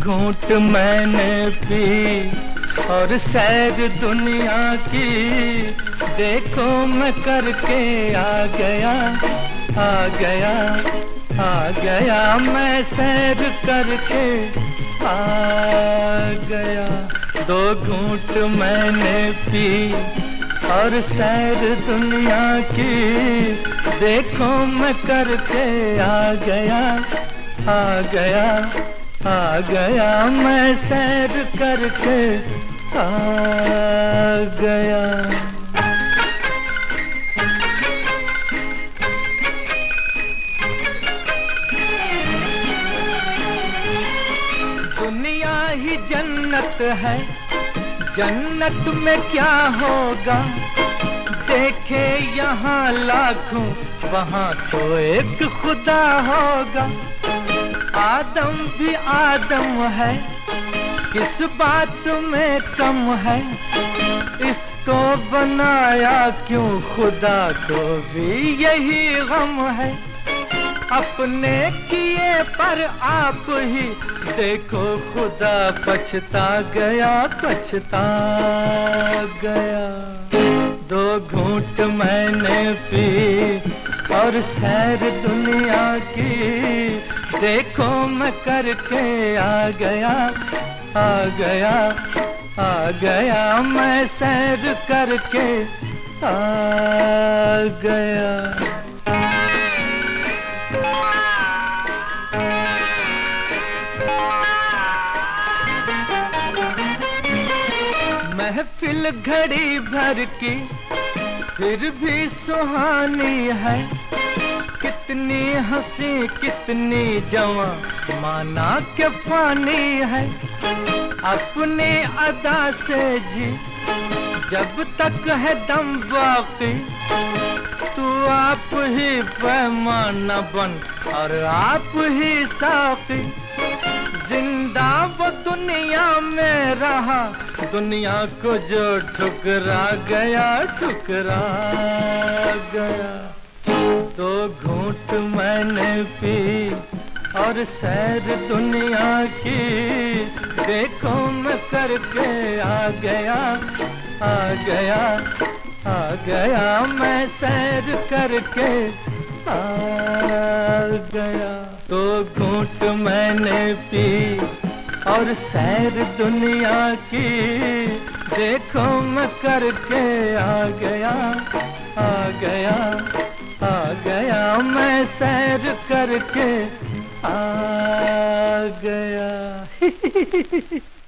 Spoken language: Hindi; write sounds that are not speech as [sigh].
घूट मैंने पी और सैर दुनिया की देखो मैं करके आ गया आ गया आ गया। मैं सैर करके आ गया। दो घूट मैंने पी और सैर दुनिया की देखो मैं करके आ गया आ गया। आ गया मैं सैर करके, आ गया। दुनिया ही जन्नत है, जन्नत में क्या होगा? देखे यहाँ लाखों, वहाँ तो एक खुदा होगा। आदम भी आदम है किस बात में कम है। इसको बनाया क्यों? खुदा को भी यही गम है। अपने किए पर आप ही देखो, खुदा पछता गया पछता गया। दो घूट मैंने पी, और सैर दुनिया की देखो मैं करके आ गया आ गया आ गया मैं सैर करके, आ महफिल घड़ी भर की, फिर भी सुहानी है। कितनी हँसी, कितनी जवा, माना के पानी है। अपने अदा से जी, जब तक है दम बाकी तू आप ही पैमाना बन और आप ही साफी। ज़िंदा वो दुनिया में रहा दुनिया को जो ठुकरा गया ठुकरा गया। तो घूट मैंने पी और सैर दुनिया की देखो मैं करके आ गया आ गया आ गया। मैं सैर करके आ गया। तो घूट मैंने पी और सैर दुनिया की देखो मैं करके आ गया आ गया आ गया। मैं सैर करके आ गया। [laughs]